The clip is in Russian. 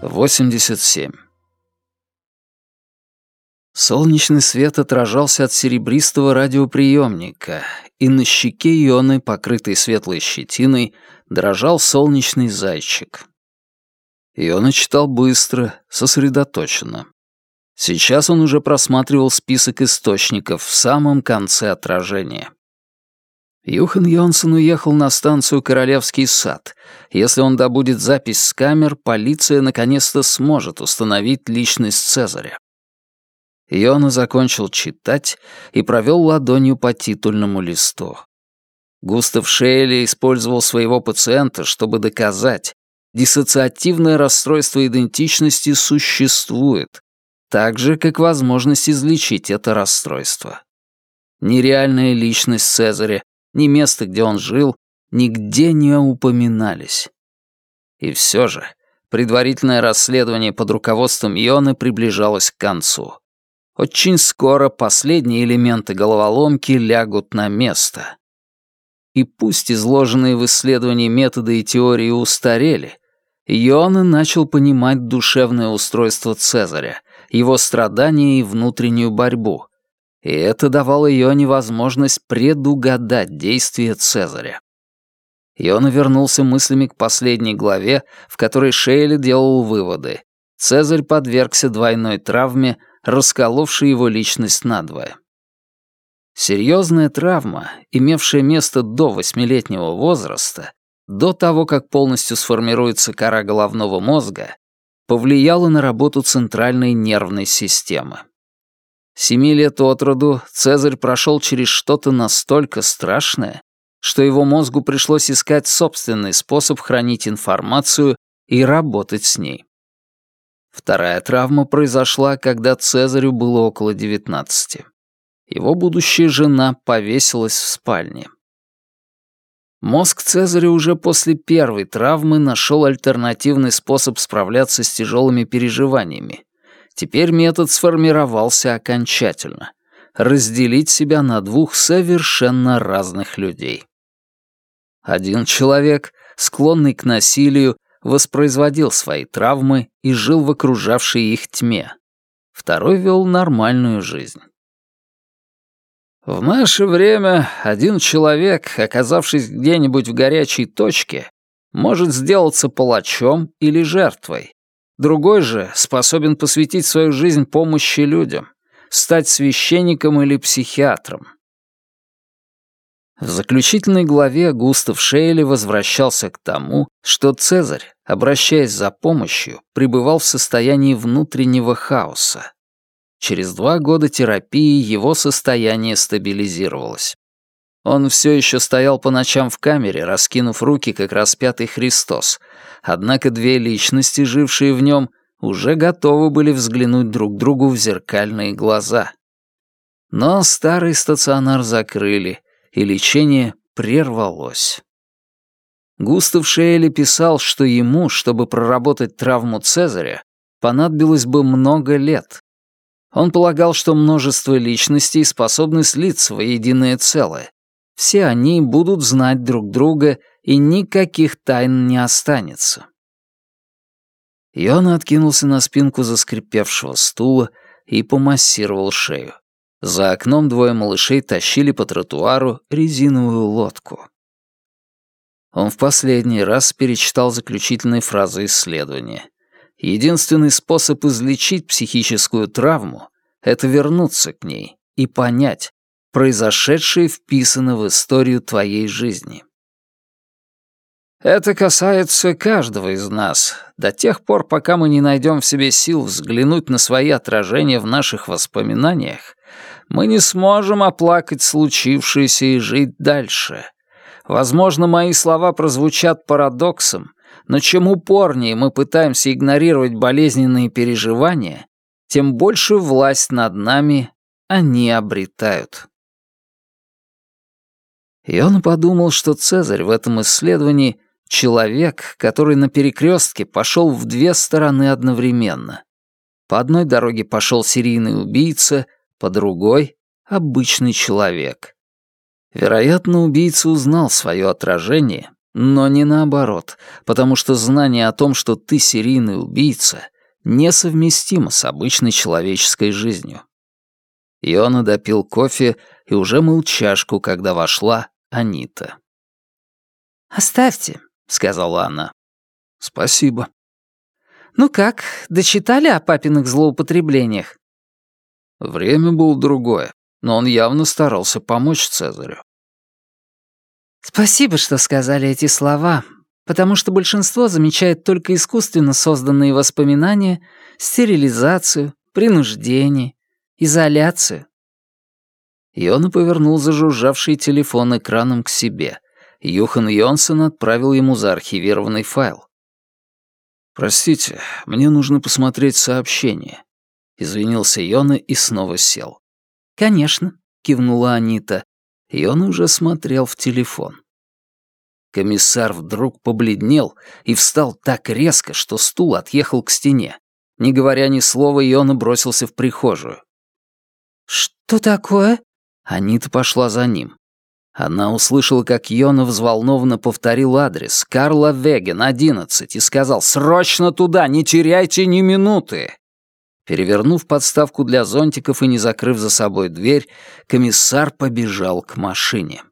Восемьдесят семь. Солнечный свет отражался от серебристого радиоприемника, и на щеке Ионы, покрытой светлой щетиной, дрожал солнечный зайчик. Иона читал быстро, сосредоточенно. Сейчас он уже просматривал список источников в самом конце отражения. Юхан Йонсон уехал на станцию Королевский сад. Если он добудет запись с камер, полиция наконец-то сможет установить личность Цезаря. Йона закончил читать и провел ладонью по титульному листу. Густав Шейли использовал своего пациента, чтобы доказать, диссоциативное расстройство идентичности существует, так же, как возможность излечить это расстройство. Ни реальная личность Цезаря, ни место, где он жил, нигде не упоминались. И все же, предварительное расследование под руководством Йоны приближалось к концу. Очень скоро последние элементы головоломки лягут на место. И пусть изложенные в исследовании методы и теории устарели, Йона начал понимать душевное устройство Цезаря, его страдания и внутреннюю борьбу. И это давало Йоне возможность предугадать действия Цезаря. Йона вернулся мыслями к последней главе, в которой Шейли делал выводы. Цезарь подвергся двойной травме — расколовший его личность надвое. Серьезная травма, имевшая место до восьмилетнего возраста, до того, как полностью сформируется кора головного мозга, повлияла на работу центральной нервной системы. Семи лет от роду Цезарь прошел через что-то настолько страшное, что его мозгу пришлось искать собственный способ хранить информацию и работать с ней. Вторая травма произошла, когда Цезарю было около 19. Его будущая жена повесилась в спальне. Мозг Цезаря уже после первой травмы нашел альтернативный способ справляться с тяжелыми переживаниями. Теперь метод сформировался окончательно. Разделить себя на двух совершенно разных людей. Один человек, склонный к насилию, воспроизводил свои травмы и жил в окружавшей их тьме. Второй вел нормальную жизнь. В наше время один человек, оказавшись где-нибудь в горячей точке, может сделаться палачом или жертвой. Другой же способен посвятить свою жизнь помощи людям, стать священником или психиатром. В заключительной главе Густав Шейли возвращался к тому, что Цезарь, обращаясь за помощью, пребывал в состоянии внутреннего хаоса. Через два года терапии его состояние стабилизировалось. Он все еще стоял по ночам в камере, раскинув руки, как распятый Христос, однако две личности, жившие в нем, уже готовы были взглянуть друг другу в зеркальные глаза. Но старый стационар закрыли — и лечение прервалось. Густав Шейли писал, что ему, чтобы проработать травму Цезаря, понадобилось бы много лет. Он полагал, что множество личностей способны слиться в единое целое. Все они будут знать друг друга, и никаких тайн не останется. Йона откинулся на спинку заскрипевшего стула и помассировал шею. За окном двое малышей тащили по тротуару резиновую лодку. Он в последний раз перечитал заключительные фразы исследования. Единственный способ излечить психическую травму — это вернуться к ней и понять, произошедшее вписано в историю твоей жизни. Это касается каждого из нас, до тех пор, пока мы не найдем в себе сил взглянуть на свои отражения в наших воспоминаниях, мы не сможем оплакать случившееся и жить дальше. Возможно, мои слова прозвучат парадоксом, но чем упорнее мы пытаемся игнорировать болезненные переживания, тем большую власть над нами они обретают. И он подумал, что Цезарь в этом исследовании — человек, который на перекрестке пошел в две стороны одновременно. По одной дороге пошел серийный убийца — по другой — обычный человек. Вероятно, убийца узнал свое отражение, но не наоборот, потому что знание о том, что ты серийный убийца, несовместимо с обычной человеческой жизнью. Иона допил кофе и уже мыл чашку, когда вошла Анита. «Оставьте», — сказала она. «Спасибо». «Ну как, дочитали о папиных злоупотреблениях?» Время было другое, но он явно старался помочь Цезарю. «Спасибо, что сказали эти слова, потому что большинство замечает только искусственно созданные воспоминания, стерилизацию, принуждение, изоляцию». Йона повернул зажужжавший телефон экраном к себе. Юхан Йонсон отправил ему заархивированный файл. «Простите, мне нужно посмотреть сообщение», — извинился Йона и снова сел. «Конечно», — кивнула Анита. Йона уже смотрел в телефон. Комиссар вдруг побледнел и встал так резко, что стул отъехал к стене. Не говоря ни слова, Йона бросился в прихожую. «Что такое?» Анита пошла за ним. Она услышала, как Йона взволнованно повторил адрес Карла Веген, 11, и сказал «Срочно туда, не теряйте ни минуты!» Перевернув подставку для зонтиков и не закрыв за собой дверь, комиссар побежал к машине.